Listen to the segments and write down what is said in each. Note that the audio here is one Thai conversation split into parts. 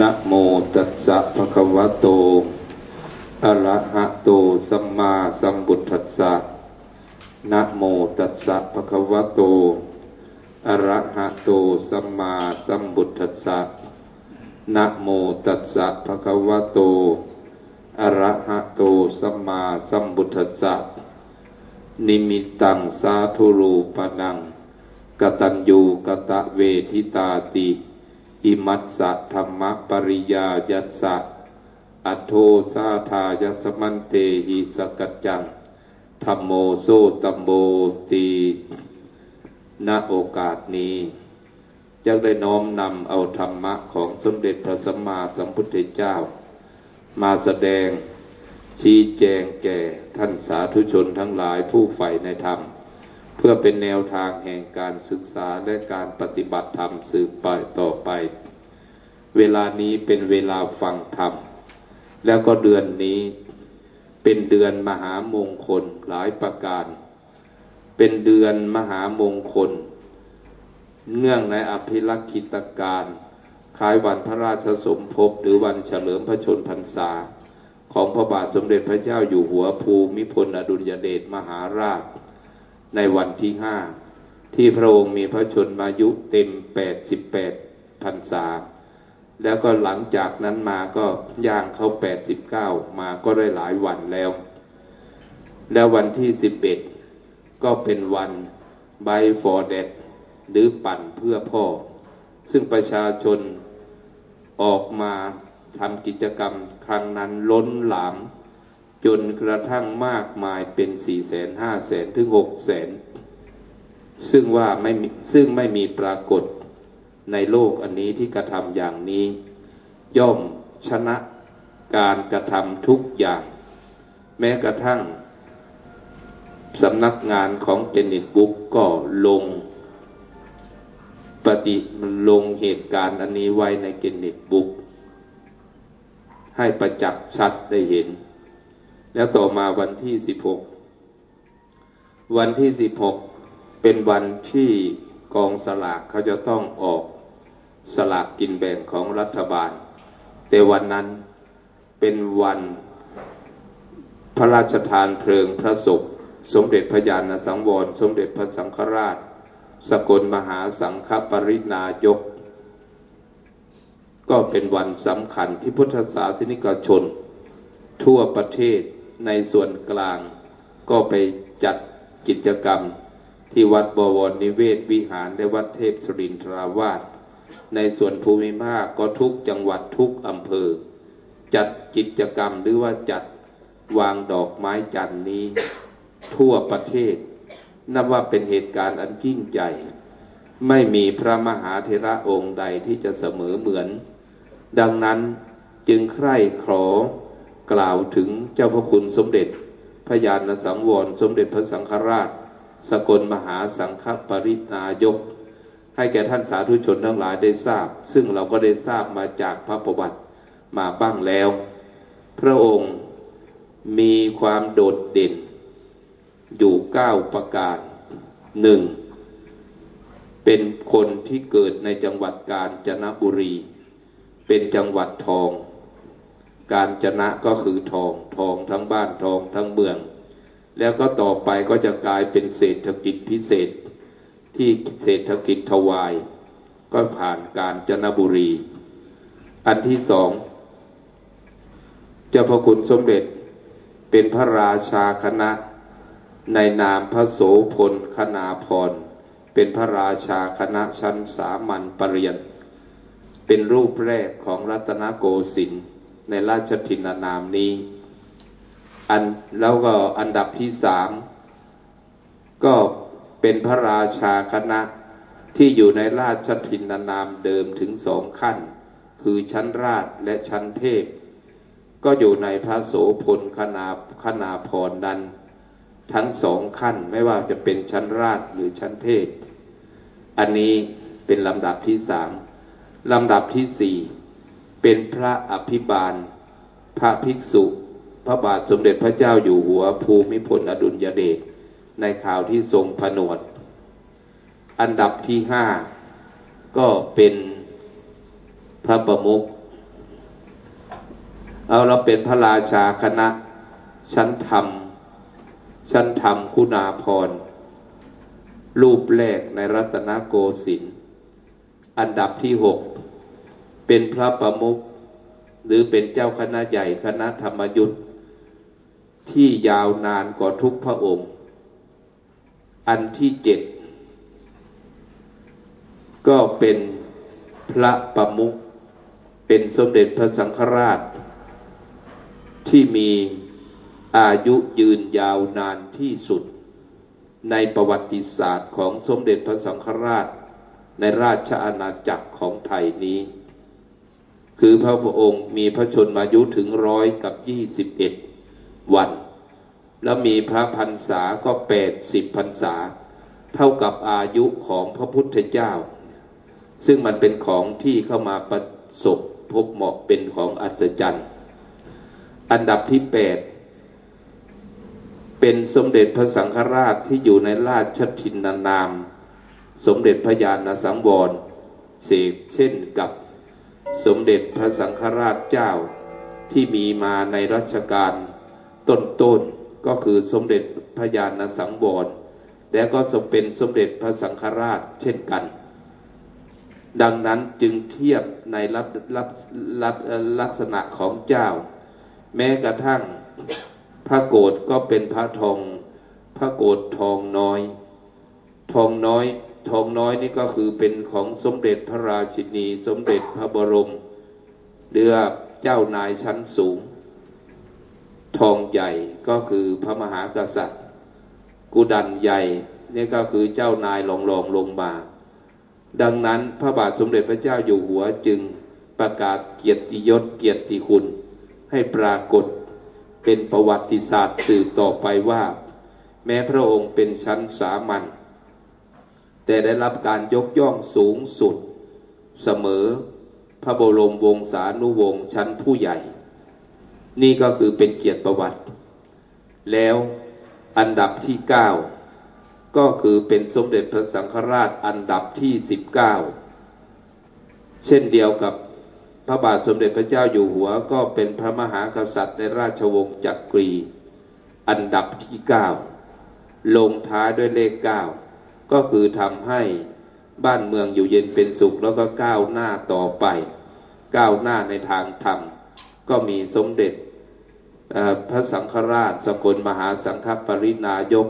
นะโมตัสสะภะคะวะโต อะระหะโต สัมมาสัมพุทธัสสะนะโมตัสสะภะคะวะโต อะระหะโต สัมมาสัมพุทธัสสะนะโมตัสสะภะคะวะโต อะระหะโต สัมมาสัมพุทธัสสะนิมิตังสาธุรูปนังกตัญญูกตะเวทิตาติ อิมัสสะธรรมปริยายัสสะอัโทสาทายัสมันเตหิสกจจังธรรมโมโซตัมโบตีณโอกาสนี้จะได้น้อมนำเอาธรรมะของสมเด็จพระสัมมาสัมพุทธเจ้า มาแสดงชี้แจงแก่ท่านสาธุชนทั้งหลายผู้ใฝ่ในธรรม เพื่อเป็นแนวทางแห่งการศึกษาและการปฏิบัติธรรมสืบไปต่อไป เวลานี้เป็นเวลาฟังธรรม แล้วก็เดือนนี้เป็นเดือนมหามงคลหลายประการ เป็นเดือนมหามงคล เนื่องในอภิรักษิตการคล้ายวันพระราชสมภพหรือวันเฉลิมพระชนพรรษา ของพระบาทสมเด็จพระเจ้าอยู่หัวภูมิพลอดุลยเดชมหาราช ในวันที่ห้าที่พระองค์มีพระชนมายุเต็มแปดสิบแปดพรรษา แล้วก็หลังจากนั้นมาก็ย่างเข้าแปดสิบเก้ามาก็ได้หลายวันแล้ว แล้ววันที่สิบเอ็ดก็เป็นวันไบฟอร์เดดหรือปั่นเพื่อพ่อ ซึ่งประชาชนออกมาทำกิจกรรมครั้งนั้นล้นหลาม จนกระทั่งมากมายเป็นสี่แสนห้าแสนถึงหกแสนซึ่งว่าไม่มีซึ่งไม่มีปรากฏในโลกอันนี้ที่กระทำอย่างนี้ ย่อมชนะการกระทำทุกอย่าง แม้กระทั่งสำนักงานของเจนิตบุ๊กก็ลง ปฏิลงเหตุการณ์อันนี้ไว้ในเกนิตบุ๊กให้ประจักษ์ชัดได้เห็น แล้วต่อมาวันที่สิบหกวันที่สิบหกเป็นวันที่กองสลากเขาจะต้องออกสลากกินแบ่งของรัฐบาล แต่วันนั้นเป็นวันพระราชทานเพลิงพระศพสมเด็จพระญาณสังวร สมเด็จพระสังฆราช สกลมหาสังฆปรินายก ก็เป็นวันสำคัญที่พุทธศาสนิกชน ทั่วประเทศ ในส่วนกลาง ก็ไปจัดกิจกรรมที่วัดบวรนิเวศวิหารและวัดเทพสรินทราวาสในส่วนภูมิภาคก็ทุกจังหวัดทุกอำเภอ จัดกิจกรรมหรือว่าจัดวางดอกไม้จันนี้ ทั่วประเทศ นับว่าเป็นเหตุการณ์อันยิ่งใหญ่ไม่มีพระมหาเทระองค์ใดที่จะเสมอเหมือน ดังนั้นจึงใคร่ขอ กล่าวถึงเจ้าพระคุณสมเด็จพระญาณสังวร สมเด็จพระสังฆราช สกลมหาสังฆปรินายก ให้แก่ท่านสาธุชนทั้งหลายได้ทราบ ซึ่งเราก็ได้ทราบมาจากพระประวัติมาบ้างแล้ว พระองค์มีความโดดเด่น อยู่เก้าประการหนึ่งเป็นคนที่เกิดในจังหวัดกาญจนบุรี เป็นจังหวัดทอง การจนะก็คือทองทองทั้งบ้านทองทั้งเมือง แล้วก็ต่อไปก็จะกลายเป็นเศรษฐกิจพิเศษ ที่เศรษฐกิจทวาย ก็ผ่านการจนบุรี อันที่สองเจ้าพระคุณสมเด็จเป็นพระราชาคณะ ในนามพระโสพลคณาพรเป็นพระราชาคณะชั้นสามัญปรริญญเป็นรูปแรกของรัตนโกสินทร์ ในราชทินานามนี้ อันแล้วก็อันดับที่สามก็เป็นพระราชาคณะที่อยู่ในราชทินานามเดิมถึงสองขั้น คือชั้นราชและชั้นเทพ ก็อยู่ในพระโสพลคณาคณาพรนั้นทั้งสองขั้นไม่ว่าจะเป็นชั้นราชหรือชั้นเทพ อันนี้เป็นลำดับที่สามลำดับที่สี่ เป็นพระอภิบาล พระภิกษุ พระบาทสมเด็จพระเจ้าอยู่หัวภูมิพลอดุลยเดชในข่าวที่ทรงผนวด อันดับที่ห้าก็เป็นพระประมุขเอาเราเป็นพระราชาคณะ ชั้นธรรม ชั้นธรรมคุณาพร รูปแรกในรัตนโกสินทร์อันดับที่หก เป็นพระประมุขหรือเป็นเจ้าคณะใหญ่คณะธรรมยุทธ์ที่ยาวนานกว่าทุกพระองค์ อันที่เจ็ดก็เป็นพระประมุขเป็นสมเด็จพระสังฆราช ที่มีอายุยืนยาวนานที่สุด ในประวัติศาสตร์ของสมเด็จพระสังฆราช ในราชอาณาจักรของไทยนี้ คือพระพุทธองค์มีพระชนมายุถึงร้อยกับยี่สิบเอ็ดวัน แล้วมีพระพรรษาก็แปดสิบพรรษา เท่ากับอายุของพระพุทธเจ้า ซึ่งมันเป็นของที่เข้ามาประสบพบเหมาะเป็นของอัศจรรย์ อันดับที่แปดเป็นสมเด็จพระสังฆราชที่อยู่ในราชทินนาม สมเด็จพระญาณสังวรเสกเช่นกับ สมเด็จพระสังฆราชเจ้าที่มีมาในรัชกาลต้นๆก็คือสมเด็จพระญาณสังวรและก็สมเป็นสมเด็จพระสังฆราชเช่นกัน ดังนั้นจึงเทียบในลักลักลักษณะของเจ้า แม้กระทั่งพระโกรธก็เป็นพระทอง พระโกรธทองน้อย ทองน้อย ทองน้อยนี่ก็คือเป็นของสมเด็จพระราชินี สมเด็จพระบรมเรือเจ้านายชั้นสูง ทองใหญ่ก็คือพระมหากษัตริย์ กุดันใหญ่นี่ก็คือเจ้านายรองรองลงมา ดังนั้นพระบาทสมเด็จพระเจ้าอยู่หัวจึงประกาศเกียรติยศเกียรติคุณ ให้ปรากฏเป็นประวัติศาสตร์สืบต่อไปว่า แม้พระองค์เป็นชั้นสามัญ แต่ได้รับการยกย่องสูงสุดเสมอพระบรมวงศานุวงศ์ชั้นผู้ใหญ่ นี่ก็คือเป็นเกียรติประวัติ แล้วอันดับที่เก้าก็คือเป็นสมเด็จพระสังฆราชอันดับที่สิบเก้าเช่นเดียวกับพระบาทสมเด็จพระเจ้าอยู่หัว ก็เป็นพระมหากษัตริย์ในราชวงศ์จักรี อันดับที่เก้าลงท้ายด้วยเลขเก็คือทำให้บ้านเมืองอยู่เย็นเป็นสุขแล้วก็ก้าวหน้าต่อไป ก้าวหน้าในทางธรรม ก็มีสมเด็จพระสังฆราชสกลมหาสังฆปรินายก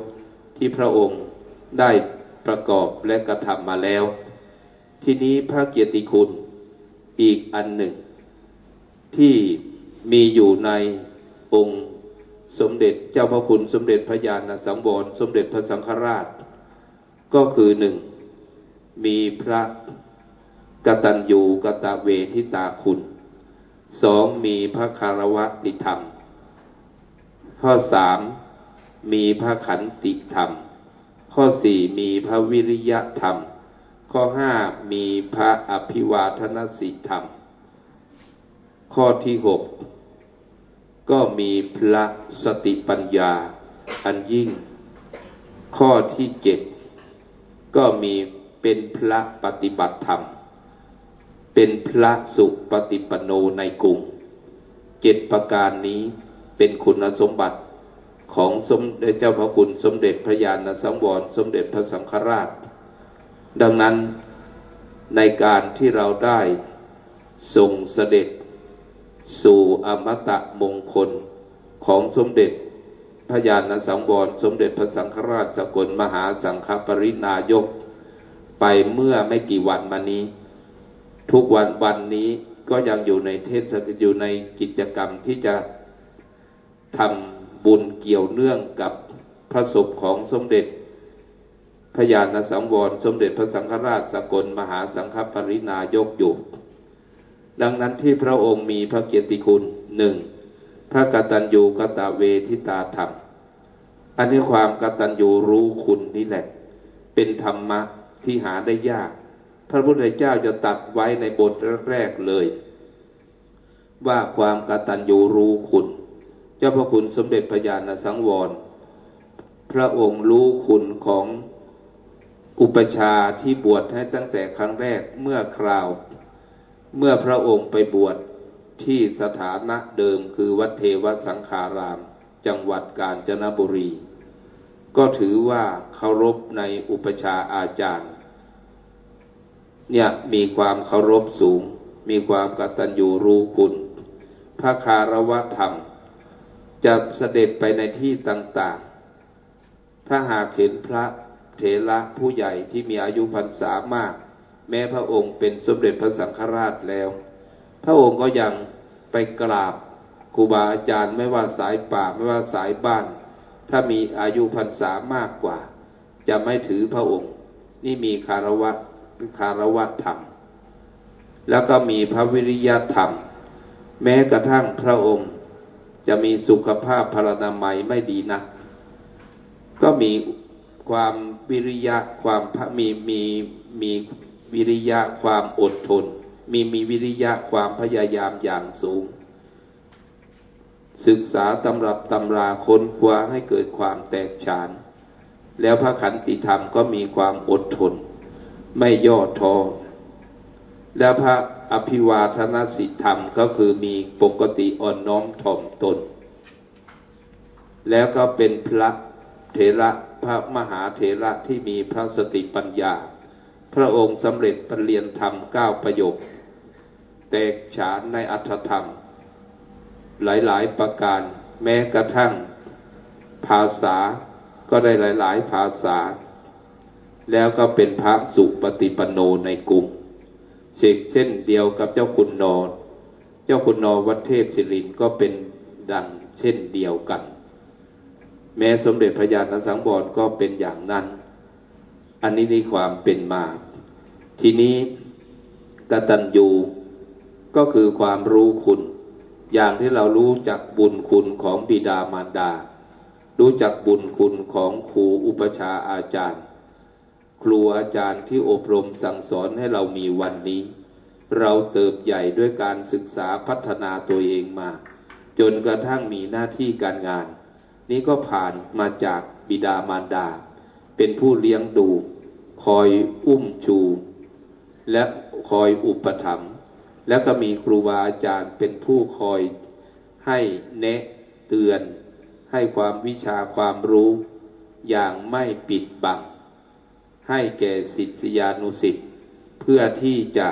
ที่พระองค์ได้ประกอบและกระทำมาแล้ว ที่นี้พระเกียรติคุณอีกอันหนึ่ง ที่มีอยู่ในองค์สมเด็จเจ้าพระคุณสมเด็จพระญาณสังวรสมเด็จพระสังฆราช ก็คือหนึ่งมีพระกตัญญูกตเวทิตาคุณสองมีพระคารวะติธรรม ข้อสามมีพระขันติธรรม ข้อสี่มีพระวิริยะธรรม ข้อห้ามีพระอภิวาทนสิธรรม ข้อที่หกก็มีพระสติปัญญาอันยิ่ง ข้อที่เจ็ด ก็มีเป็นพระปฏิบัติธรรม เป็นพระสุปฏิปโนในกลุ่มเจ็ดประการนี้เป็นคุณสมบัติของสมเด็จเจ้าพระคุณสมเด็จพระญาณสังวรสมเด็จพระสังฆราช ดังนั้นในการที่เราได้ส่งเสด็จ สู่อมตะมงคลของสมเด็จ พระญาณสังวรสมเด็จพระสังฆราชสกลมหาสังฆปรินายก ไปเมื่อไม่กี่วันมานี้ ทุกวันวันนี้ก็ยังอยู่ในเทศอยู่ในกิจกรรมที่จะทำบุญเกี่ยวเนื่องกับพระศพของสมเด็จพระญาณสังวรสมเด็จพระสังฆราชสกลมหาสังฆปรินายกอยู่ ดังนั้นที่พระองค์มีพระเกียรติคุณหนึ่ง พระกตัญญูกตเวทิตาธรรม อันนี้ความกตัญญูรู้คุณนี่แหละ เป็นธรรมะที่หาได้ยาก พระพุทธเจ้าจะตัดไว้ในบทแรกเลย ว่าความกตัญญูรู้คุณ เจ้าพระคุณสมเด็จพระญาณสังวร พระองค์รู้คุณของอุปชาที่บวชให้ตั้งแต่ครั้งแรกเมื่อคราว เมื่อพระองค์ไปบวช ที่สถานะเดิมคือวัดเทวสังขาราม จังหวัดกาญจนบุรี ก็ถือว่าเคารพในอุปชาอาจารย์ เนี่ยมีความเคารพสูง มีความกตัญญูรู้คุณ พระคารวะธรรม จะเสด็จไปในที่ต่างๆ ถ้าหากเห็นพระเถระผู้ใหญ่ที่มีอายุพรรษามาก แม้พระองค์เป็นสมเด็จพระสังฆราชแล้ว พระองค์ก็ยังไปกราบครูบาอาจารย์ไม่ว่าสายป่าไม่ว่าสายบ้าน ถ้ามีอายุพรรษามากกว่า จะไม่ถือพระองค์ นี่มีคารวะคารวะธรรม แล้วก็มีพระวิริยธรรม แม้กระทั่งพระองค์ จะมีสุขภาพพรนามัยไม่ดีนะก็มีความวิริยะความมีมีมีวิริยะความอดทน มีมีวิริยะความพยายามอย่างสูง ศึกษาตำรับตำราค้นคว้าให้เกิดความแตกฉาน แล้วพระขันติธรรมก็มีความอดทน ไม่ย่อท้อแล้วพระอภิวาทนสิธรรมก็คือมีปกติอ่อนน้อมถ่อมตน แล้วก็เป็นพระเถระพระมหาเถระที่มีพระสติปัญญา พระองค์สำเร็จปรริยนธรรมเก้าประโยค แตกฉานในอัตธรรม หลายๆประการแม้กระทั่งภาษาก็ได้หลาย ๆ ภาษา แล้วก็เป็นพระสุปฏิปันโนในกรุงเชกเช่นเดียวกับเจ้าคุณนอเจ้าคุณนอวัดเทพศิรินก็เป็นดังเช่นเดียวกัน แม้สมเด็จพระญาณสังวรก็เป็นอย่างนั้น อันนี้ในความเป็นมา ทีนี้กตัญญู ก็คือความรู้คุณ อย่างที่เรารู้จักบุญคุณของบิดามารดา รู้จักบุญคุณของครูอุปชาอาจารย์ ครูอาจารย์ที่อบรมสั่งสอนให้เรามีวันนี้ เราเติบใหญ่ด้วยการศึกษาพัฒนาตัวเองมา จนกระทั่งมีหน้าที่การงาน นี้ก็ผ่านมาจากบิดามารดา เป็นผู้เลี้ยงดู คอยอุ้มชู และคอยอุปถัมภ์ แล้วก็มีครูบาอาจารย์เป็นผู้คอยให้แนะเตือน ให้ความวิชาความรู้อย่างไม่ปิดบัง ให้แก่สิทธิยานุสิทธิ์เพื่อที่จะ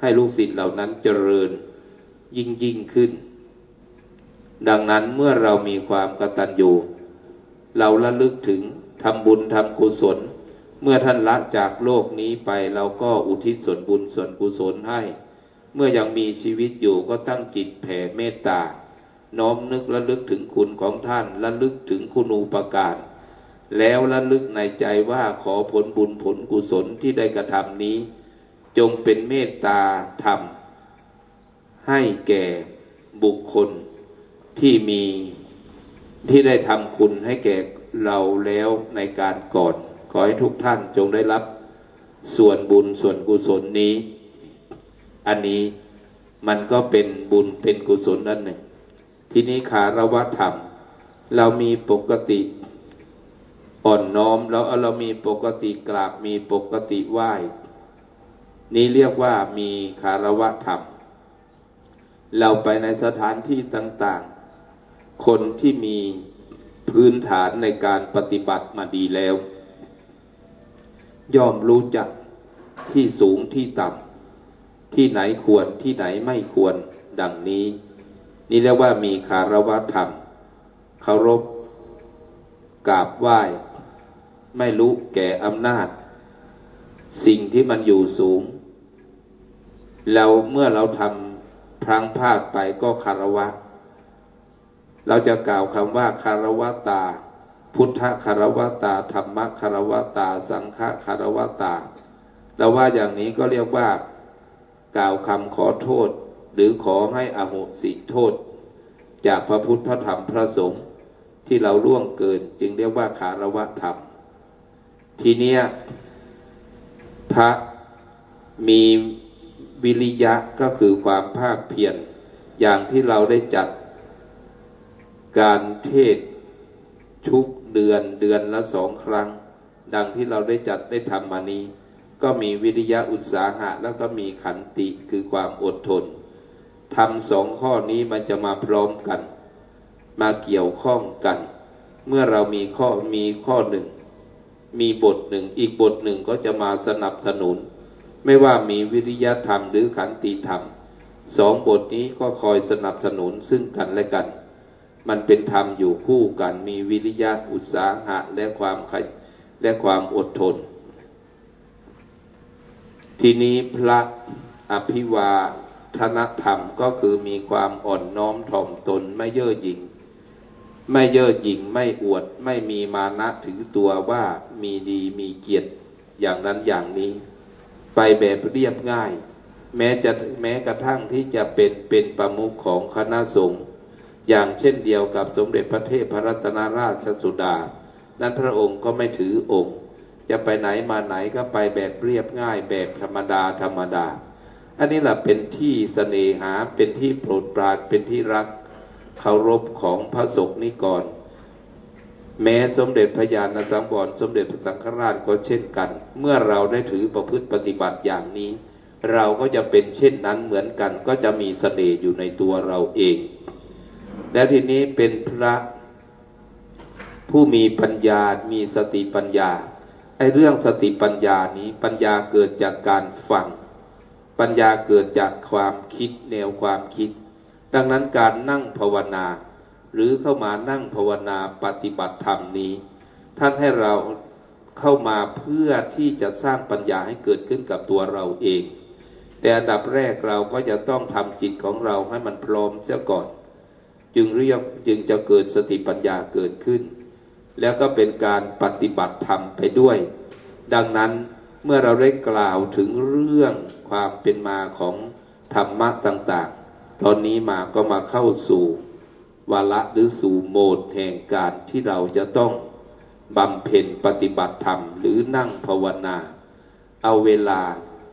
ให้ลูกศิษย์เหล่านั้นเจริญยิ่งยิ่งขึ้น ดังนั้นเมื่อเรามีความกตัญญูเราระลึกถึงทำบุญทำกุศล เมื่อท่านละจากโลกนี้ไปเราก็อุทิศส่วนบุญส่วนกุศลให้ เมื่อยังมีชีวิตอยู่ก็ตั้งจิตแผ่เมตตา น้อมนึกระลึกถึงคุณของท่านระลึกถึงคุณูปการ แล้วระลึกในใจว่าขอผลบุญผลกุศลที่ได้กระทำนี้ จงเป็นเมตตาธรรม ให้แก่บุคคลที่มีที่ได้ทำคุณให้แก่เราแล้วในการก่อน ขอให้ทุกท่านจงได้รับส่วนบุญส่วนกุศลนี้ อันนี้มันก็เป็นบุญเป็นกุศลนั่นหนึ่ง ทีนี้ขารวะธรรม เรามีปกติอ่อนน้อมแล้วเรามีปกติกราบมีปกติไหว้ นี้เรียกว่ามีคารวะธรรม เราไปในสถานที่ต่างๆ คนที่มีพื้นฐานในการปฏิบัติมาดีแล้ว ย่อมรู้จักที่สูงที่ต่ำ ที่ไหนควรที่ไหนไม่ควรดังนี้ นี่เรียกว่ามีคารวะธรรมเคารพกราบไหว้ ไม่รู้แก่อำนาจ สิ่งที่มันอยู่สูงเราเมื่อเราทำพลังพลาดไปก็คารวะ เราจะกล่าวคำว่าคารวะตา พุทธคารวะตาธรรมคารวะตา สังฆคารวะตาเราว่าอย่างนี้ก็เรียกว่า กล่าวคำขอโทษ หรือขอให้อโหสิโทษ จากพระพุทธพระธรรมพระสงฆ์ที่เราล่วงเกิน จึงเรียกว่าคารวะธรรม ทีเนี้ยพระมีวิริยะก็คือความภาคเพียรอย่างที่เราได้จัดการเทศทุกเดือนเดือนละสองครั้ง ดังที่เราได้จัดได้ทำมานี้ ก็มีวิริยะอุตสาหะ แล้วก็มีขันติคือความอดทนทำสองข้อนี้มันจะมาพร้อมกัน มาเกี่ยวข้องกัน เมื่อเรามีข้อมีข้อหนึ่ง มีบทหนึ่ง อีกบทหนึ่งก็จะมาสนับสนุน ไม่ว่ามีวิริยธรรมหรือขันติธรรมสองบทนี้ก็คอยสนับสนุนซึ่งกันและกัน มันเป็นธรรมอยู่คู่กัน มีวิริยะอุตสาหะและความขและความอดทน ทีนี้พระอภิวาทนธรรมก็คือมีความอ่อนน้อมถ่อมตนไม่เย่อหยิ่งไม่เย่อหยิ่งไม่อวด ไม่มีมานะถือตัวว่ามีดีมีเกียรติอย่างนั้นอย่างนี้ ไปแบบเรียบง่าย แม้จะแม้กระทั่งที่จะเป็นเป็นประมุขของคณะสงฆ์อย่างเช่นเดียวกับสมเด็จพระเทพพระรัตนราชสุดา นั้นพระองค์ก็ไม่ถือองค์ จะไปไหนมาไหนก็ไปแบบเรียบง่ายแบบธรรมดาธรรมดา อันนี้แหละเป็นที่เสน่หาเป็นที่โปรดปรานเป็นที่รักเคารพของพระสงฆ์นิกร แม้สมเด็จพระญาณสังวรสมเด็จพระสังฆราชก็เช่นกัน เมื่อเราได้ถือประพฤติปฏิบัติอย่างนี้ เราก็จะเป็นเช่นนั้นเหมือนกันก็จะมีเสน่ห์อยู่ในตัวเราเอง และทีนี้เป็นพระผู้มีปัญญา มีสติปัญญา อ้เรื่องสติปัญญานี้ปัญญาเกิดจากการฟัง ปัญญาเกิดจากความคิดแนวความคิด ดังนั้นการนั่งภาวนา หรือเข้ามานั่งภาวนาปฏิบัติธรรมนี้ ท่านให้เราเข้ามาเพื่อที่จะสร้างปัญญาให้เกิดขึ้นกับตัวเราเอง แต่อันดับแรกเราก็จะต้องทำจิตของเราให้มันพร้อมเสียก่อน จึงเรียกจึงจะเกิดสติปัญญาเกิดขึ้น แล้วก็เป็นการปฏิบัติธรรมไปด้วย ดังนั้นเมื่อเราได้กล่าวถึงเรื่องความเป็นมาของธรรมะต่างๆ ตอนนี้มาก็มาเข้าสู่วาระหรือสู่โหมดแห่งการที่เราจะต้องบำเพ็ญปฏิบัติธรรมหรือนั่งภาวนา เอาเวลา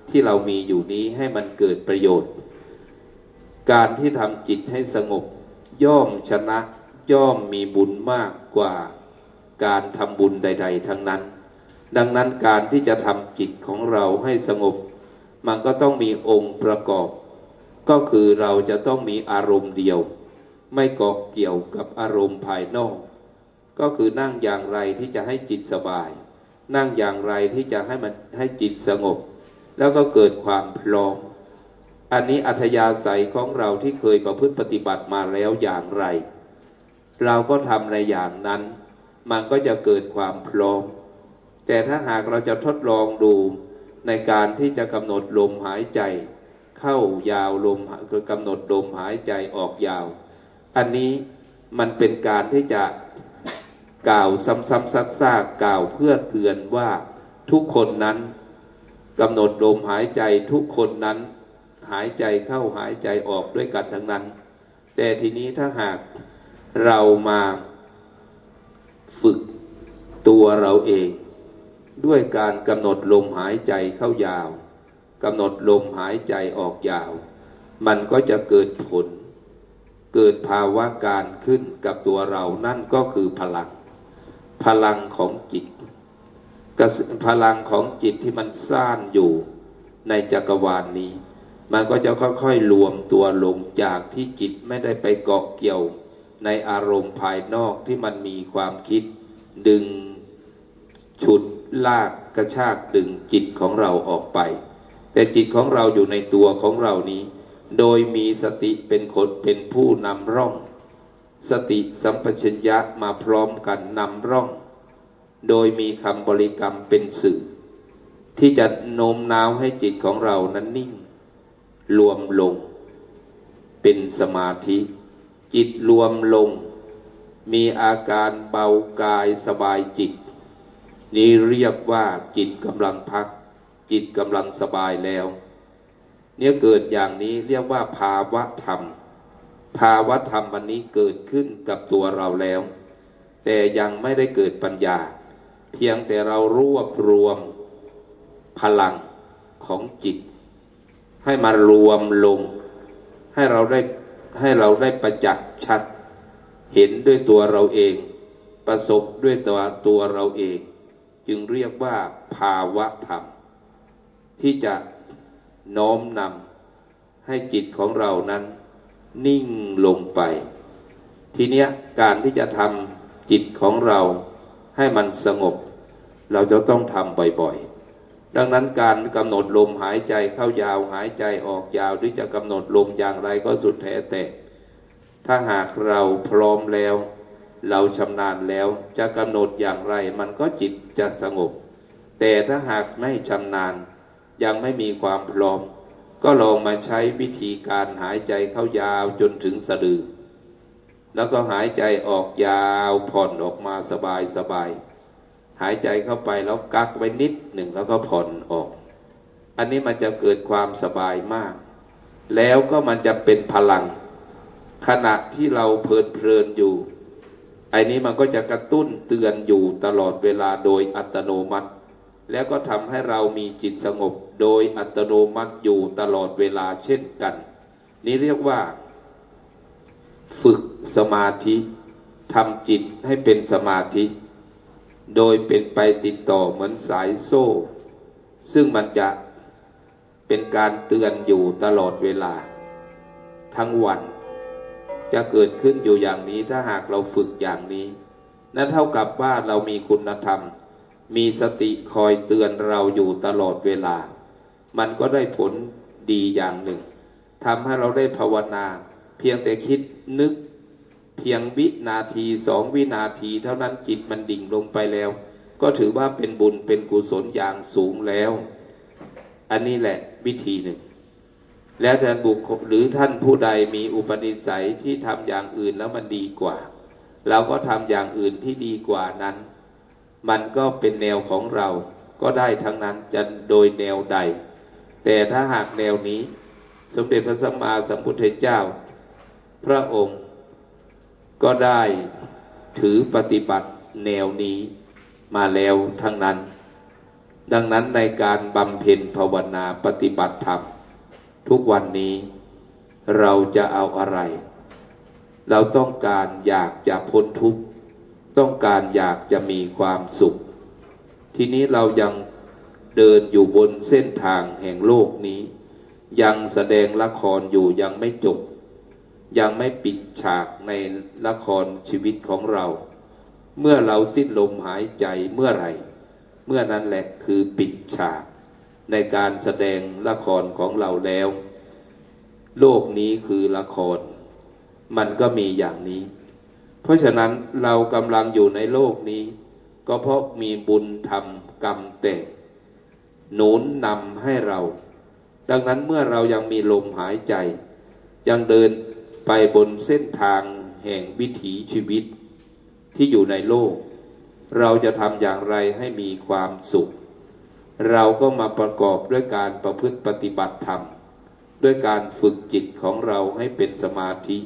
ที่เรามีอยู่นี้ให้มันเกิดประโยชน์ การที่ทำจิตให้สงบ ย่อมชนะย่อมมีบุญมากกว่า การทำบุญใด ๆ ทั้งนั้น ดังนั้นการที่จะทำจิตของเราให้สงบ มันก็ต้องมีองค์ประกอบ ก็คือเราจะต้องมีอารมณ์เดียว ไม่เกาะเกี่ยวกับอารมณ์ภายนอก ก็คือนั่งอย่างไรที่จะให้จิตสบาย นั่งอย่างไรที่จะให้มันให้จิตสงบ แล้วก็เกิดความพร้อมอันนี้อัธยาศัยของเราที่เคยประพฤติปฏิบัติมาแล้วอย่างไร เราก็ทำในอย่างนั้น มันก็จะเกิดความพร้อม แต่ถ้าหากเราจะทดลองดูในการที่จะกำหนดลมหายใจ เข้ายาวลมคือกำหนดลมหายใจออกยาว อันนี้มันเป็นการที่จะกล่าวซ้ำๆซักๆกล่าวเพื่อเตือนว่าทุกคนนั้นกำหนดลมหายใจทุกคนนั้น หายใจเข้าหายใจออกด้วยกันทั้งนั้น แต่ทีนี้ถ้าหากเรามา ฝึกตัวเราเอง ด้วยการกำหนดลมหายใจเข้ายาวกำหนดลมหายใจออกยาว มันก็จะเกิดผล เกิดภาวะการขึ้นกับตัวเรานั่นก็คือพลัง พลังของจิต พลังของจิตที่มันซ่านอยู่ในจักรวาลนนี้ มันก็จะค่อยๆรวมตัวลงจากที่จิตไม่ได้ไปเกาะเกี่ยว ในอารมณ์ภายนอกที่มันมีความคิดดึงฉุดลากกระชากดึงจิตของเราออกไป แต่จิตของเราอยู่ในตัวของเรานี้ โดยมีสติเป็นคนเป็นผู้นำร่อง สติสัมปชัญญะมาพร้อมกันนำร่อง โดยมีคำบริกรรมเป็นสื่อ ที่จะโน้มน้าวให้จิตของเรานั้นนิ่ง รวมลง เป็นสมาธิ จิตรวมลง มีอาการเบากายสบายจิต นี้เรียกว่าจิตกำลังพัก จิตกำลังสบายแล้ว เนี่ยเกิดอย่างนี้เรียกว่าภาวะธรรม ภาวะธรรมวันนี้เกิดขึ้นกับตัวเราแล้ว แต่ยังไม่ได้เกิดปัญญา เพียงแต่เรารวบรวมพลังของจิต ให้มารวมลง ให้เราได้ ให้เราได้ประจักษ์ชัด เห็นด้วยตัวเราเอง ประสบด้วยตัวตัวเราเอง จึงเรียกว่าภาวะธรรม ที่จะโน้มนำให้จิตของเรานั้น นิ่งลงไป ทีเนี้ยการที่จะทำจิตของเราให้มันสงบ เราจะต้องทำบ่อยๆ ดังนั้นการกำหนดลมหายใจเข้ายาวหายใจออกยาวหรือจะกำหนดลมอย่างไรก็สุดแท้แต่ ถ้าหากเราพร้อมแล้ว เราชำนาญแล้วจะกำหนดอย่างไรมันก็จิตจะสงบ แต่ถ้าหากไม่ชำนาญ ยังไม่มีความพร้อม ก็ลองมาใช้วิธีการหายใจเข้ายาวจนถึงสะดือ แล้วก็หายใจออกยาวผ่อนออกมาสบายสบาย หายใจเข้าไปแล้วกักไว้นิดหนึ่งแล้วก็ผ่อนออก อันนี้มันจะเกิดความสบายมาก แล้วก็มันจะเป็นพลัง ขณะที่เราเพลินเพลินอยู่ไอ้นี้มันก็จะกระตุ้นเตือนอยู่ตลอดเวลาโดยอัตโนมัติ แล้วก็ทำให้เรามีจิตสงบโดยอัตโนมัติอยู่ตลอดเวลาเช่นกัน นี่เรียกว่า ฝึกสมาธิทำจิตให้เป็นสมาธิ โดยเป็นไปติดต่อเหมือนสายโซ่ ซึ่งมันจะเป็นการเตือนอยู่ตลอดเวลา ทั้งวัน จะเกิดขึ้นอยู่อย่างนี้ถ้าหากเราฝึกอย่างนี้ นั่นเท่ากับว่าเรามีคุณธรรม มีสติคอยเตือนเราอยู่ตลอดเวลา มันก็ได้ผลดีอย่างหนึ่งทำให้เราได้ภาวนา เพียงแต่คิดนึก เพียงวินาทีสองวินาที เท่านั้นจิตมันดิ่งลงไปแล้ว ก็ถือว่าเป็นบุญเป็นกุศลอย่างสูงแล้ว อันนี้แหละวิธีหนึ่ง แล้วท่านบุคคลหรือท่านผู้ใดมีอุปนิสัยที่ทำอย่างอื่นแล้วมันดีกว่า เราก็ทำอย่างอื่นที่ดีกว่านั้น มันก็เป็นแนวของเราก็ได้ทั้งนั้นจะโดยแนวใด แต่ถ้าหากแนวนี้ สมเด็จพระสัมมาสัมพุทธเจ้า พระองค์ ก็ได้ถือปฏิบัติแนวนี้มาแล้วทั้งนั้น ดังนั้นในการบำเพ็ญภาวนาปฏิบัติธรรม ทุกวันนี้เราจะเอาอะไร เราต้องการอยากจะพ้นทุกข์ ต้องการอยากจะมีความสุข ทีนี้เรายังเดินอยู่บนเส้นทางแห่งโลกนี้ ยังแสดงละครอยู่ยังไม่จบ ยังไม่ปิดฉากในละครชีวิตของเรา เมื่อเราสิ้นลมหายใจเมื่อไหร่ เมื่อนั้นแหละคือปิดฉาก ในการแสดงละครของเราแล้ว โลกนี้คือละคร มันก็มีอย่างนี้ เพราะฉะนั้นเรากำลังอยู่ในโลกนี้ ก็เพราะมีบุญทำกรรมแต่งหนุนนำให้เรา ดังนั้นเมื่อเรายังมีลมหายใจ ยังเดิน ไปบนเส้นทางแห่งวิถีชีวิตที่อยู่ในโลก เราจะทำอย่างไรให้มีความสุข เราก็มาประกอบด้วยการประพฤติปฏิบัติธรรม ด้วยการฝึกจิตของเราให้เป็นสมาธิ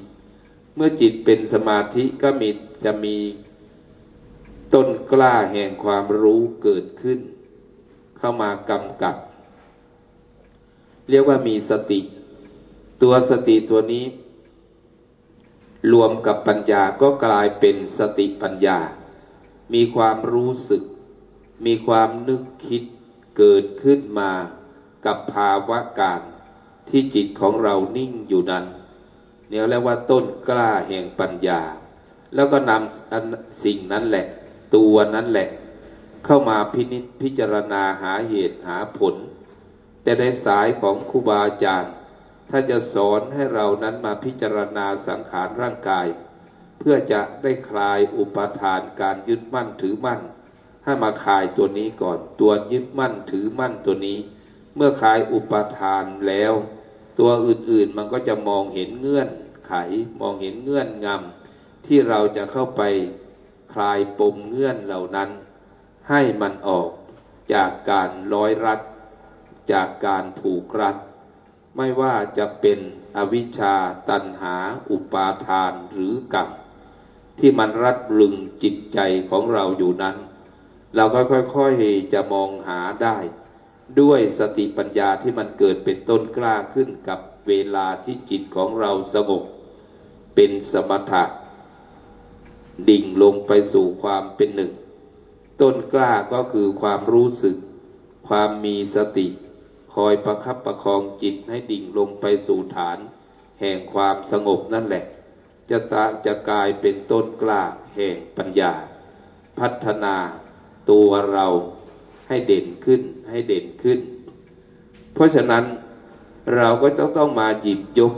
เมื่อจิตเป็นสมาธิก็มีจะมีต้นกล้าแห่งความรู้เกิดขึ้น เข้ามากำกับ เรียกว่ามีสติ ตัวสติตัวนี้ รวมกับปัญญาก็กลายเป็นสติปัญญา มีความรู้สึก มีความนึกคิดเกิดขึ้นมากับภาวะการที่จิตของเรานิ่งอยู่นั้นเนี่ยเรียกว่าต้นกล้าแห่งปัญญา แล้วก็นำสิ่งนั้นแหละ ตัวนั้นแหละ เข้ามาพินิจพิจารณาหาเหตุหาผล แต่ในสายของครูบาอาจารย์ ถ้าจะสอนให้เรานั้นมาพิจารณาสังขารร่างกาย เพื่อจะได้คลายอุปทานการยึดมั่นถือมั่น ให้มาคลายตัวนี้ก่อน ตัวยึดมั่นถือมั่นตัวนี้ เมื่อคลายอุปทานแล้ว ตัวอื่นๆมันก็จะมองเห็นเงื่อนไข มองเห็นเงื่อนงำที่เราจะเข้าไปคลายปมเงื่อนเหล่านั้น ให้มันออกจากการร้อยรัด จากการผูกรัด ไม่ว่าจะเป็นอวิชชาตันหา อุปาทานหรือกรรมที่มันรัดรึงจิตใจของเราอยู่นั้น เราก็ค่อยๆจะมองหาได้ ด้วยสติปัญญาที่มันเกิดเป็นต้นกล้าขึ้นกับเวลาที่จิตของเราสงบเป็นสมถะ ดิ่งลงไปสู่ความเป็นหนึ่ง ต้นกล้าก็คือความรู้สึก ความมีสติ คอยประคับประคองจิตให้ดิ่งลงไปสู่ฐาน แห่งความสงบนั่นแหละ จะตาจะกลายเป็นต้นกล้าแห่งปัญญา พัฒนาตัวเราให้เด่นขึ้นให้เด่นขึ้น เพราะฉะนั้นเราก็จะต้องมาหยิบยก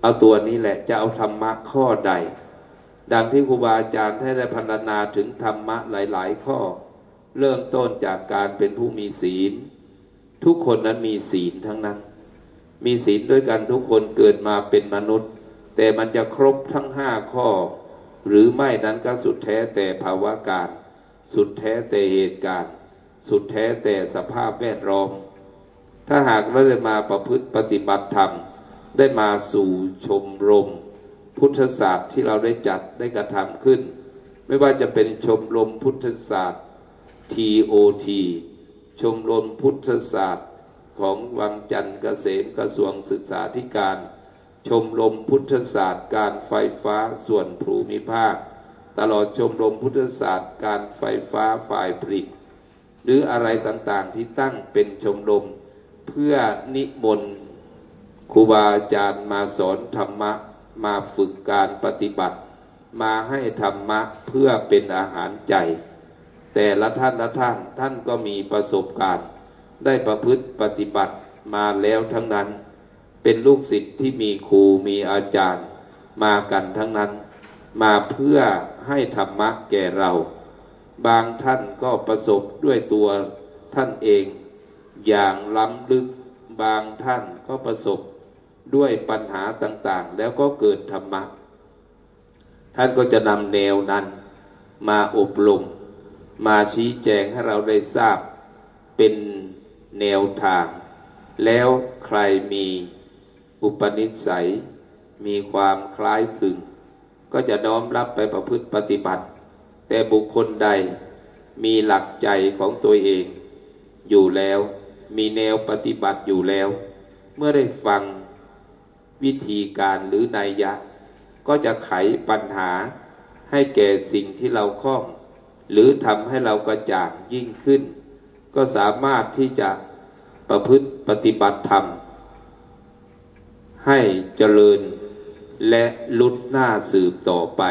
เอาตัวนี้แหละจะเอาธรรมะข้อใด ดังที่ครูบาอาจารย์ได้พัฒนาถึงธรรมะหลาย ๆ ข้อ เริ่มต้นจากการเป็นผู้มีศีล ทุกคนนั้นมีศีลทั้งนั้น มีศีลด้วยกันทุกคนเกิดมาเป็นมนุษย์ แต่มันจะครบทั้งห้าข้อ หรือไม่นั้นก็สุดแท้แต่ภาวะการ สุดแท้แต่เหตุการณ์ สุดแท้แต่สภาพแวดล้อม ถ้าหากเราได้มาประพฤติปฏิบัติธรรม ได้มาสู่ชมรม พุทธศาสตร์ที่เราได้จัดได้กระทำขึ้น ไม่ว่าจะเป็นชมรมพุทธศาสตร์ TOT ชมรมพุทธศาสตร์ของวังจันทร์เกษมกระทรวงศึกษาธิการ ชมรมพุทธศาสตร์การไฟฟ้าส่วนภูมิภาค ตลอดชมรมพุทธศาสตร์การไฟฟ้าฝ่ายผลิต หรืออะไรต่างๆที่ตั้งเป็นชมรมเพื่อนิมนต์ครูบาอาจารย์มาสอนธรรมะมาฝึกการปฏิบัติ มาให้ธรรมะเพื่อเป็นอาหารใจ แต่ละท่านละท่านท่านก็มีประสบการณ์ ได้ประพฤติปฏิบัติมาแล้วทั้งนั้น เป็นลูกศิษย์ที่มีครูมีอาจารย์ มากันทั้งนั้น มาเพื่อให้ธรรมะแก่เรา บางท่านก็ประสบด้วยตัวท่านเอง อย่างล้ำลึกบางท่านก็ประสบด้วยปัญหาต่างๆ แล้วก็เกิดธรรมะ ท่านก็จะนำแนวนั้นมาอบรม มาชี้แจงให้เราได้ทราบเป็นแนวทาง แล้วใครมีอุปนิสัย มีความคล้ายคลึง ก็จะน้อมรับไปประพฤติปฏิบัติ แต่บุคคลใดมีหลักใจของตัวเอง อยู่แล้วมีแนวปฏิบัติอยู่แล้ว เมื่อได้ฟังวิธีการหรือนัยยะ ก็จะไขปัญหาให้แก่สิ่งที่เราคล้อง หรือทำให้เรากระจ่างยิ่งขึ้น ก็สามารถที่จะประพฤติปฏิบัติธรรม ให้เจริญและลุดหน้าสืบต่อไป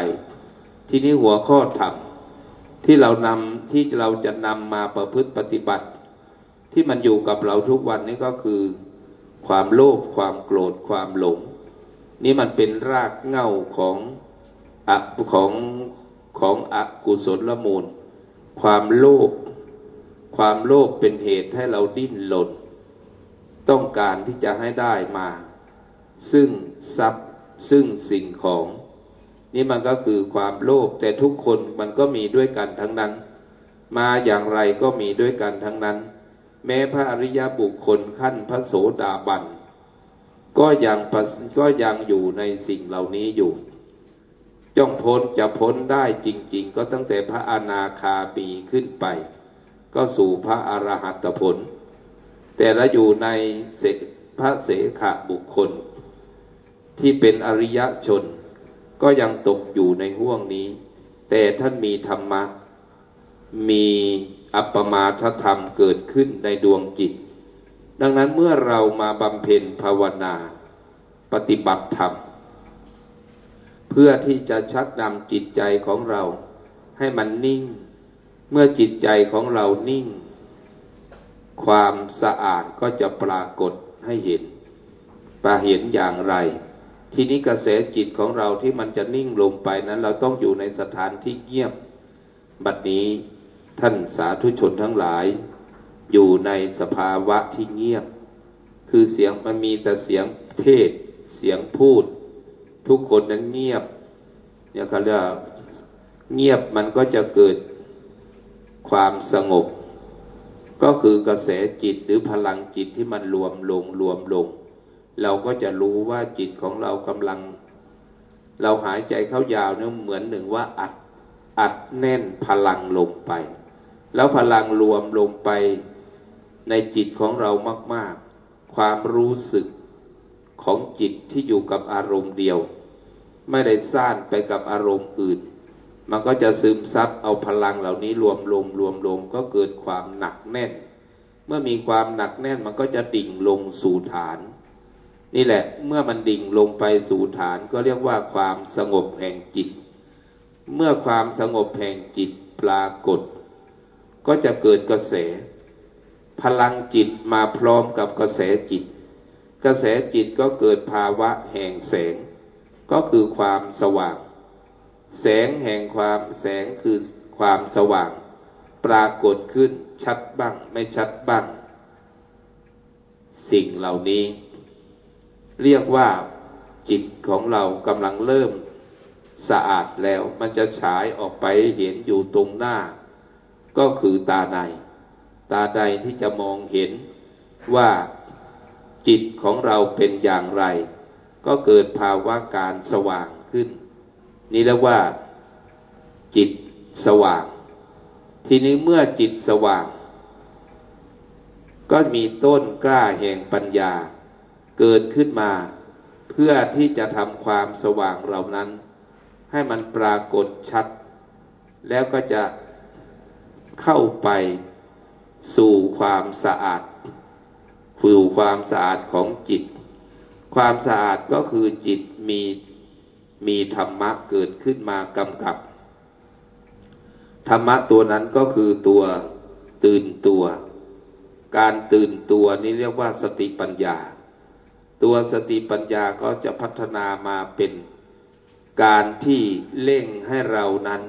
ที่นี้หัวข้อธรรมที่เรานำที่เราจะนำมาประพฤติปฏิบัติ ที่มันอยู่กับเราทุกวันนี้ก็คือ ความโลภความโกรธความหลง นี่มันเป็นรากเหง้าของอของ ของอกุศลละมูล ความโลภความโลภเป็นเหตุให้เราดิ้นหล่นต้องการที่จะให้ได้มา ซึ่งทรัพย์ซึ่งสิ่งของ นี่มันก็คือความโลภแต่ทุกคนมันก็มีด้วยกันทั้งนั้น มาอย่างไรก็มีด้วยกันทั้งนั้น แม้พระอริยบุคคลขั้นพระโสดาบันก็ยังก็ยังอยู่ในสิ่งเหล่านี้อยู่ จ้องพ้นจะพ้นได้จริง ๆ ก็ตั้งแต่พระอนาคามีขึ้นไป ก็สู่พระอรหัตผล แต่ละอยู่ในเสพระเสขบุคคล ที่เป็นอริยชน ก็ยังตกอยู่ในห่วงนี้ แต่ท่านมีธรรมะ มีอัปปมาทธรรมเกิดขึ้นในดวงจิต ดังนั้นเมื่อเรามาบำเพ็ญภาวนา ปฏิบัติธรรม เพื่อที่จะชักนำจิตใจของเรา ให้มันนิ่ง เมื่อจิตใจของเรานิ่ง ความสะอาดก็จะปรากฏให้เห็นปาเห็นอย่างไร ทีนี้กระแสจิตของเราที่มันจะนิ่งลงไปนั้น เราต้องอยู่ในสถานที่เงียบ บัดนี้ท่านสาธุชนทั้งหลาย อยู่ในสภาวะที่เงียบ คือเสียงมันมีแต่เสียงเทศ เสียงพูด ทุกคนนั้นเงียบเนี่ยเขาเรียกเงียบมันก็จะเกิดความสงบ ก็คือกระแสจิตหรือพลังจิตที่มันรวมลงรวมลง เราก็จะรู้ว่าจิตของเรากำลัง เราหายใจเข้ายาวเนี่ยเหมือนหนึ่งว่าอัดอัดแน่นพลังลงไป แล้วพลังรวมลงไปในจิตของเรามาก ๆ ความรู้สึก ของจิตที่อยู่กับอารมณ์เดียว ไม่ได้ซ่านไปกับอารมณ์อื่น มันก็จะซึมซับเอาพลังเหล่านี้รวมลงรวมลงก็เกิดความหนักแน่น เมื่อมีความหนักแน่นมันก็จะดิ่งลงสู่ฐาน นี่แหละเมื่อมันดิ่งลงไปสู่ฐานก็เรียกว่าความสงบแห่งจิต เมื่อความสงบแห่งจิตปรากฏ ก็จะเกิดกระแส พลังจิตมาพร้อมกับกระแสจิต กระแสจิตก็เกิดภาวะแห่งแสง ก็คือความสว่าง แสงแห่งความแสงคือความสว่าง ปรากฏขึ้นชัดบ้าง ไม่ชัดบ้าง สิ่งเหล่านี้ เรียกว่าจิตของเรากำลังเริ่มสะอาดแล้วมันจะฉายออกไปเห็นอยู่ตรงหน้า ก็คือตาใน ตาใดที่จะมองเห็นว่า จิตของเราเป็นอย่างไร ก็เกิดภาวะการสว่างขึ้น นี่เรียกว่า จิตสว่าง ทีนี้เมื่อจิตสว่าง ก็มีต้นกล้าแห่งปัญญา เกิดขึ้นมา เพื่อที่จะทำความสว่างเหล่านั้น ให้มันปรากฏชัด แล้วก็จะเข้าไปสู่ความสะอาด สู่ความสะอาดของจิต ความสะอาดก็คือจิตมีมีธรรมะเกิดขึ้นมากำกับ ธรรมะตัวนั้นก็คือตัวตื่นตัว การตื่นตัวนี้เรียกว่าสติปัญญา ตัวสติปัญญาก็จะพัฒนามาเป็นการที่เร่งให้เรานั้น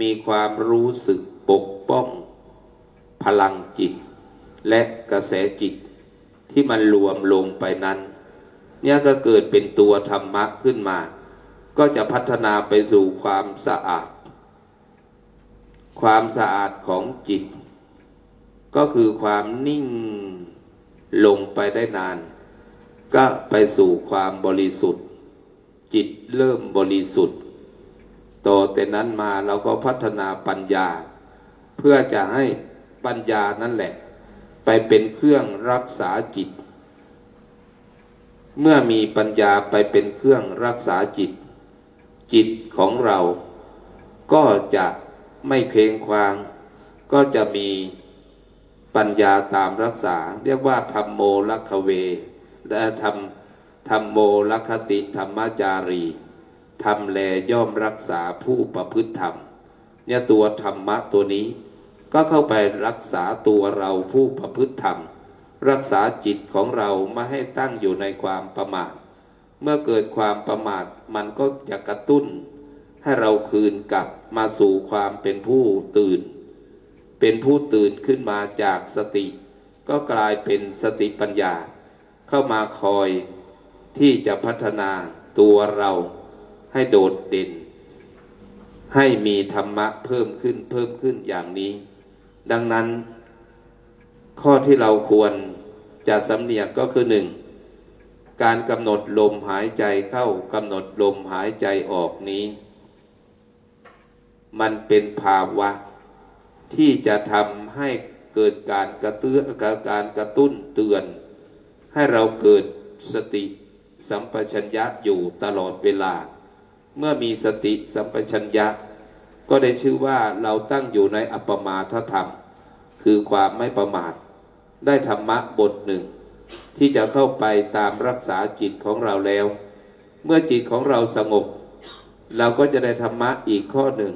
มีความรู้สึกปกป้อง พลังจิต และกระแสจิต ที่มันรวมลงไปนั้น เนี่ยก็เกิดเป็นตัวธรรมะขึ้นมา ก็จะพัฒนาไปสู่ความสะอาด ความสะอาดของจิต ก็คือความนิ่งลงไปได้นาน ก็ไปสู่ความบริสุทธิ์ จิตเริ่มบริสุทธิ์ ต่อแต่นั้นมาเราก็พัฒนาปัญญา เพื่อจะให้ปัญญานั่นแหละ ไปเป็นเครื่องรักษาจิต เมื่อมีปัญญาไปเป็นเครื่องรักษาจิต จิตของเรา ก็จะไม่เคงควาง ก็จะมีปัญญาตามรักษา เรียกว่าธรรมโมลัคเว และทำธรรมโมลคติธรรมจารีทำแลย่อมรักษาผู้ประพฤติธรรม เนี่ยตัวธรรมะตัวนี้ ก็เข้าไปรักษาตัวเราผู้ประพฤติธรรม รักษาจิตของเราไม่ให้ตั้งอยู่ในความประมาท เมื่อเกิดความประมาทมันก็จะกระตุ้น ให้เราคืนกลับมาสู่ความเป็นผู้ตื่น เป็นผู้ตื่นขึ้นมาจากสติ ก็กลายเป็นสติปัญญา เข้ามาคอยที่จะพัฒนาตัวเราให้โดดเด่น ให้มีธรรมะเพิ่มขึ้นเพิ่มขึ้นอย่างนี้ ดังนั้น ข้อที่เราควรจะสำเนียกก็คือหนึ่งการกำหนดลมหายใจเข้ากำหนดลมหายใจออกนี้ มันเป็นภาวะ ที่จะทำให้เกิดการกระตื้อการกระตุ้นเตือน ให้เราเกิดสติสัมปชัญญะอยู่ตลอดเวลา เมื่อมีสติสัมปชัญญะ ก็ได้ชื่อว่าเราตั้งอยู่ในอัปมาทธรรม คือความไม่ประมาท ได้ธรรมะบทหนึ่ง ที่จะเข้าไปตามรักษาจิตของเราแล้ว เมื่อจิตของเราสงบ เราก็จะได้ธรรมะอีกข้อหนึ่ง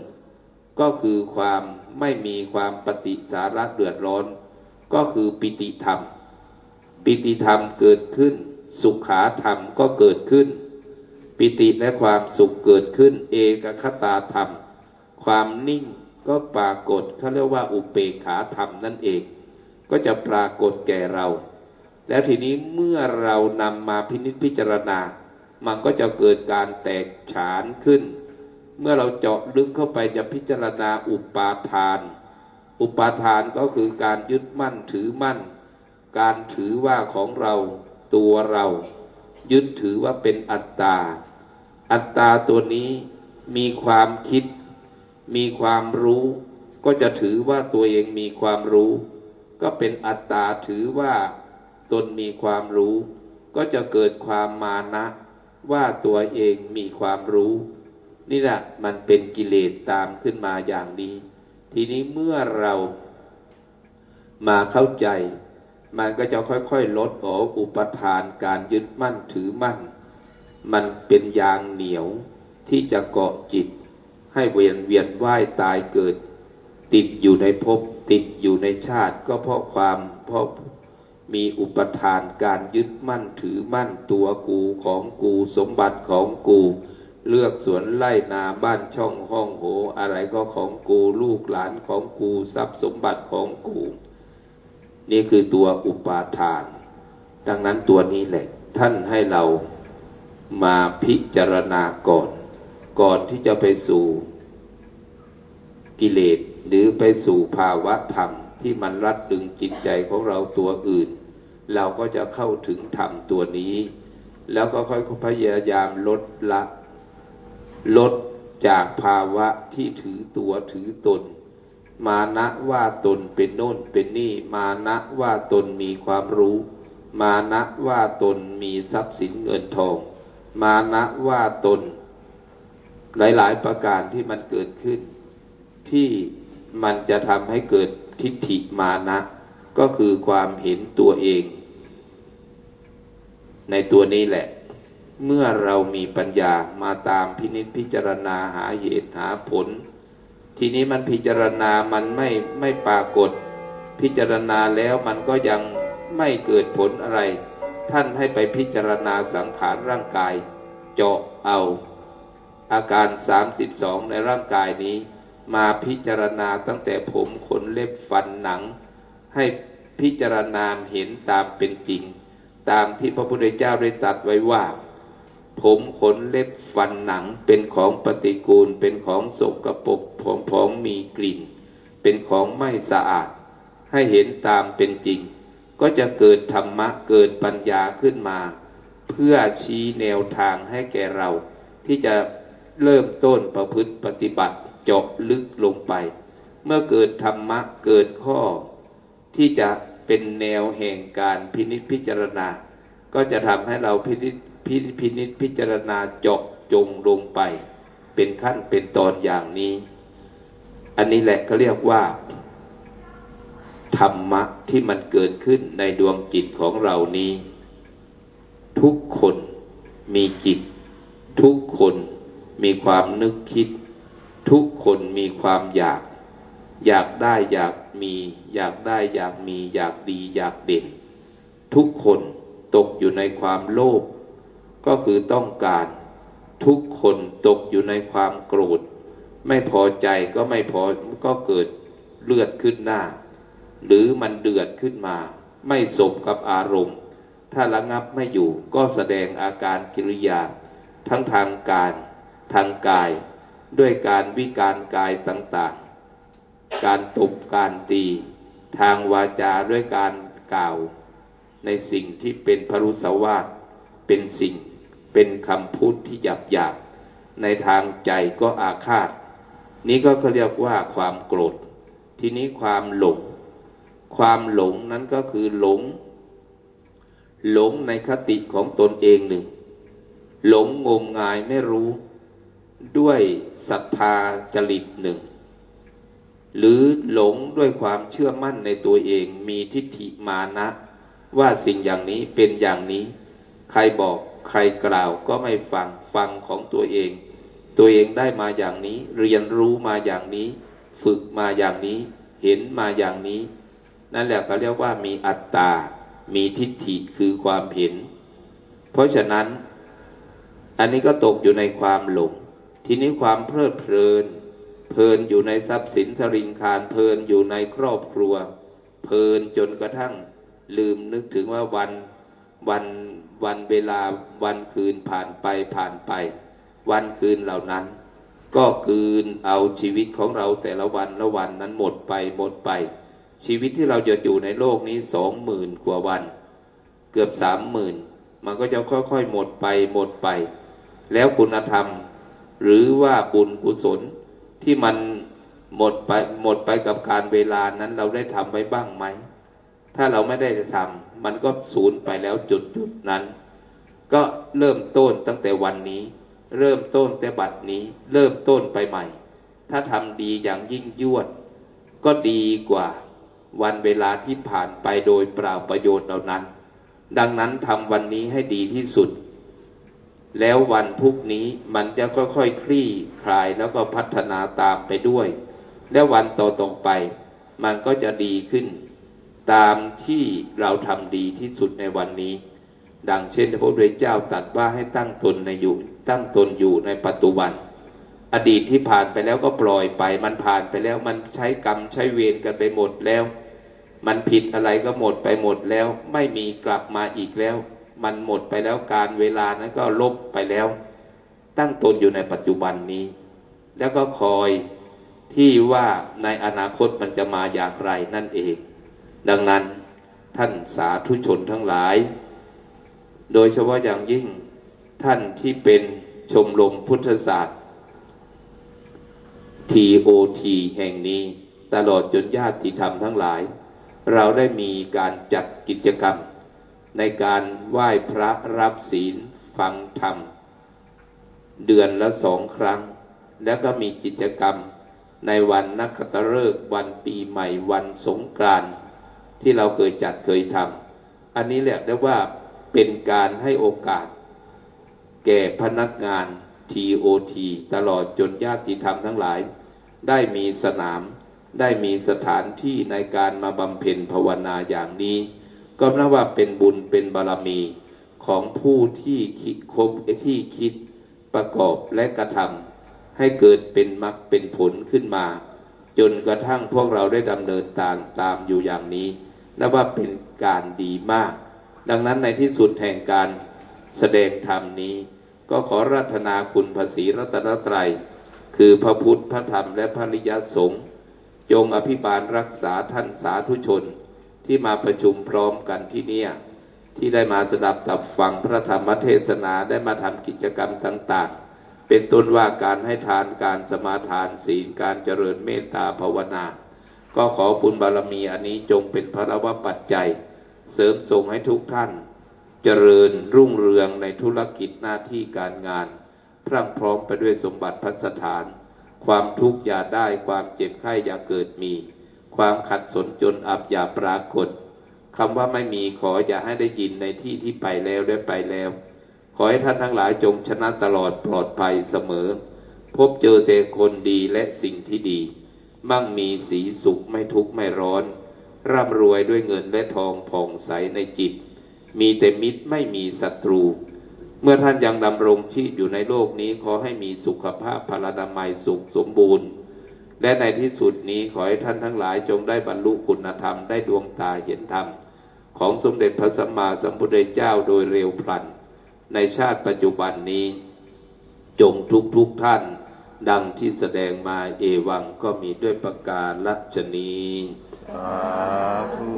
ก็คือความไม่มีความปฏิสาระเดือดร้อน ก็คือปิติธรรม ปิติธรรมเกิดขึ้น สุขาธรรมก็เกิดขึ้น ปิติและความสุขเกิดขึ้น เอกคตาธรรม ความนิ่งก็ปรากฏเขาเรียกว่าอุเปขาธรรมนั่นเอง ก็จะปรากฏแก่เรา แล้วทีนี้เมื่อเรานำมาพินิจพิจารณา มันก็จะเกิดการแตกฉานขึ้น เมื่อเราเจาะลึกเข้าไปจะพิจารณาอุปาทาน อุปาทานก็คือการยึดมั่นถือมั่น การถือว่าของเราตัวเรา ยึดถือว่าเป็นอัตตา อัตตาตัวนี้มีความคิด มีความรู้ ก็จะถือว่าตัวเองมีความรู้ ก็เป็นอัตตาถือว่าตนมีความรู้ ก็จะเกิดความมานะ ว่าตัวเองมีความรู้ นี่แหละมันเป็นกิเลสตามขึ้นมาอย่างนี้ ทีนี้เมื่อเรามาเข้าใจ มันก็จะค่อยๆ ลดออกอุปทานการยึดมั่นถือมั่น มันเป็นยางเหนียวที่จะเกาะจิต ให้เวียนเวียนว่ายตายเกิด ติดอยู่ในภพติดอยู่ในชาติ ก็เพราะความเพราะมีอุปทานการยึดมั่นถือมั่นตัวกูของกูสมบัติของกู เลือกสวนไล่นาบ้านช่องห้องโห อะไรก็ของกูลูกหลานของกูทรัพย์สมบัติของกู นี่คือตัวอุปาทาน ดังนั้นตัวนี้แหละ ท่านให้เรามาพิจารณาก่อน ก่อนที่จะไปสู่กิเลสหรือไปสู่ภาวะธรรมที่มันรัดดึงจิตใจของเราตัวอื่น เราก็จะเข้าถึงธรรมตัวนี้ แล้วก็ค่อยพยายามลดละ ลดจากภาวะที่ถือตัวถือตน มานะว่าตนเป็นโน่นเป็นนี่ มานะว่าตนมีความรู้ มานะว่าตนมีทรัพย์สินเงินทอง มานะว่าตน หลาย ๆ ประการที่มันเกิดขึ้น ที่มันจะทำให้เกิดทิฏฐิมานะ ก็คือความเห็นตัวเอง ในตัวนี้แหละ เมื่อเรามีปัญญามาตามพินิจพิจารณาหาเหตุหาผล ทีนี้มันพิจารณามันไม่ไม่ปรากฏ พิจารณาแล้วมันก็ยังไม่เกิดผลอะไร ท่านให้ไปพิจารณาสังขารร่างกาย เจาะเอา อาการ 32 ในร่างกายนี้ มาพิจารณาตั้งแต่ผมขนเล็บฟันหนัง ให้พิจารณาเห็นตามเป็นจริง ตามที่พระพุทธเจ้าได้ตรัสไว้ว่า ผมขนเล็บฟันหนังเป็นของปฏิกูล เป็นของสกปรกผองผองมีกลิ่น เป็นของไม่สะอาด ให้เห็นตามเป็นจริง ก็จะเกิดธรรมะเกิดปัญญาขึ้นมา เพื่อชี้แนวทางให้แก่เราที่จะ เริ่มต้นประพฤติปฏิบัติเจาะลึกลงไป เมื่อเกิดธรรมะเกิดข้อ ที่จะเป็นแนวแห่งการพินิจพิจารณา ก็จะทำให้เราพินิจพิพินิจพิจารณาเจาะจงลงไป เป็นขั้นเป็นตอนอย่างนี้ อันนี้แหละเขาเรียกว่า ธรรมะที่มันเกิดขึ้นในดวงจิตของเรานี้ ทุกคนมีจิต ทุกคน มีความนึกคิด ทุกคนมีความอยาก อยากได้อยากมี อยากได้อยากมี อยากดี อยากเด่น ทุกคนตกอยู่ในความโลภก็คือต้องการ ทุกคนตกอยู่ในความโกรธ ไม่พอใจก็ไม่พอก็เกิดเลือดขึ้นหน้า หรือมันเดือดขึ้นมา ไม่สมกับอารมณ์ ถ้าระงับไม่อยู่ก็แสดงอาการกิริยา ทั้งทางการ ทางกาย ด้วยการวิการกายต่างๆ การตบการตี ทางวาจาด้วยการกล่าว ในสิ่งที่เป็นพรุสวาทเป็นสิ่งเป็นคำพูดที่หยาบหยาบในทางใจก็อาฆาต นี้ก็เขาเรียกว่าความโกรธ ทีนี้ความหลง ความหลงนั้นก็คือหลง หลงในคติของตนเองหนึ่ง หลงงมงายไม่รู้ ด้วยศรัทธาจริตหนึ่ง หรือหลงด้วยความเชื่อมั่นในตัวเองมีทิฏฐิมานะ ว่าสิ่งอย่างนี้เป็นอย่างนี้ ใครบอกใครกล่าวก็ไม่ฟังฟังของตัวเอง ตัวเองได้มาอย่างนี้ เรียนรู้มาอย่างนี้ ฝึกมาอย่างนี้ เห็นมาอย่างนี้ นั่นแหละเขาเรียกว่ามีอัตตา มีทิฏฐิคือความเห็น เพราะฉะนั้น อันนี้ก็ตกอยู่ในความหลง ทีนี้ความเพลิดเพลิน เพลินอยู่ในทรัพย์สินสริงคารเพลินอยู่ในครอบครัว เพลินจนกระทั่งลืมนึกถึงว่าวันวันวันเวลาวันคืนผ่านไปผ่านไป วันคืนเหล่านั้น ก็คืนเอาชีวิตของเราแต่ละวันละวันนั้นหมดไปหมดไป ชีวิตที่เราจะอยู่ในโลกนี้สองหมื่นกว่าวัน เกือบสามหมื่นมันก็จะค่อยๆหมดไปหมดไป แล้วคุณธรรม หรือว่าบุญกุศลที่มันหมดไปหมดไปกับการเวลานั้นเราได้ทำไว้บ้างไหม ถ้าเราไม่ได้ทำมันก็สูญไปแล้วจุดจุดนั้น ก็เริ่มต้นตั้งแต่วันนี้ เริ่มต้นแต่บัดนี้ เริ่มต้นไปใหม่ ถ้าทำดีอย่างยิ่งยวด ก็ดีกว่าวันเวลาที่ผ่านไปโดยเปล่าประโยชน์เหล่านั้น ดังนั้นทำวันนี้ให้ดีที่สุด แล้ววันพรุ่งนี้มันจะค่อยๆคคลี่คลายแล้วก็พัฒนาตามไปด้วย และวันต่อๆไป มันก็จะดีขึ้น ตามที่เราทำดีที่สุดในวันนี้ ดังเช่นพระพุทธเจ้าตรัสว่าให้ตั้งตนในอยู่ตั้งตนอยู่ในปัจจุบัน อดีตที่ผ่านไปแล้วก็ปล่อยไป มันผ่านไปแล้วมันใช้กรรมใช้เวรกันไปหมดแล้ว มันผิดอะไรก็หมดไปหมดแล้ว ไม่มีกลับมาอีกแล้ว มันหมดไปแล้วการเวลานั้นก็ลบไปแล้ว ตั้งตนอยู่ในปัจจุบันนี้ แล้วก็คอยที่ว่าในอนาคตมันจะมาอย่างไรนั่นเอง ดังนั้นท่านสาธุชนทั้งหลาย โดยเฉพาะอย่างยิ่งท่านที่เป็นชมรมพุทธศาสตร์ TOT แห่งนี้ ตลอดจนญาติธรรมทั้งหลาย เราได้มีการจัดกิจกรรม ในการไหว้พระรับศีลฟังธรรม เดือนละสองครั้ง แล้วก็มีกิจกรรมในวันนักขัตฤกษ์วันปีใหม่วันสงกรานต์ที่เราเคยจัดเคยทำอันนี้เรียกได้ว่าเป็นการให้โอกาส แก่พนักงาน TOT ตลอดจนญาติธรรมทั้งหลาย ได้มีสนาม ได้มีสถานที่ในการมาบำเพ็ญภาวนาอย่างนี้ ก็นับว่าเป็นบุญเป็นบารมีของผู้ที่คิดคบที่คิดประกอบและกระทำให้เกิดเป็นมรรคเป็นผลขึ้นมา จนกระทั่งพวกเราได้ดำเนินตามตามอยู่อย่างนี้นับว่าเป็นการดีมาก ดังนั้นในที่สุดแห่งการแสดงธรรมนี้ ก็ขอรัตนาคุณภาษีรัตนตรัย คือพระพุทธพระธรรมและพระริยสงฆ์จงอภิบาลรักษาท่านสาธุชน ที่มาประชุมพร้อมกันที่เนี่ยที่ได้มาสดับตับฟังพระธรรมเทศนาได้มาทำกิจกรรมต่าง ๆ เป็นต้นว่าการให้ทานการสมาทานศีลการเจริญเมตตาภาวนา ก็ขอบุญบารมีอันนี้จงเป็นพระวปัจจัย เสริมส่งให้ทุกท่าน เจริญรุ่งเรืองในธุรกิจหน้าที่การงาน พรั่งพร้อมไปด้วยสมบัติพัสถาน ความทุกข์อย่าได้ความเจ็บไข้อย่าเกิดมี ความขัดสนจนอับอย่าปรากฏคำว่าไม่มีขออย่าให้ได้ยินในที่ที่ไปแล้วได้ไปแล้ว ขอให้ท่านทั้งหลายจงชนะตลอดปลอดภัยเสมอ พบเจอแต่คนดีและสิ่งที่ดี มั่งมีสีสุขไม่ทุกข์ไม่ร้อน ร่ำรวยด้วยเงินและทองผ่องใสในจิต มีแต่มิตรไม่มีศัตรู เมื่อท่านยังดำรงชีพอยู่ในโลกนี้ขอให้มีสุขภาพพลานามัยสุขสมบูรณ์ และในที่สุดนี้ขอให้ท่านทั้งหลายจงได้บรรลุคุณธรรมได้ดวงตาเห็นธรรม ของสมเด็จพระสัมมาสัมพุทธเจ้าโดยเร็วพลัน ในชาติปัจจุบันนี้ จงทุกทุกท่าน ดังที่แสดงมาเอวังก็มีด้วยประการลัชนีสาธุ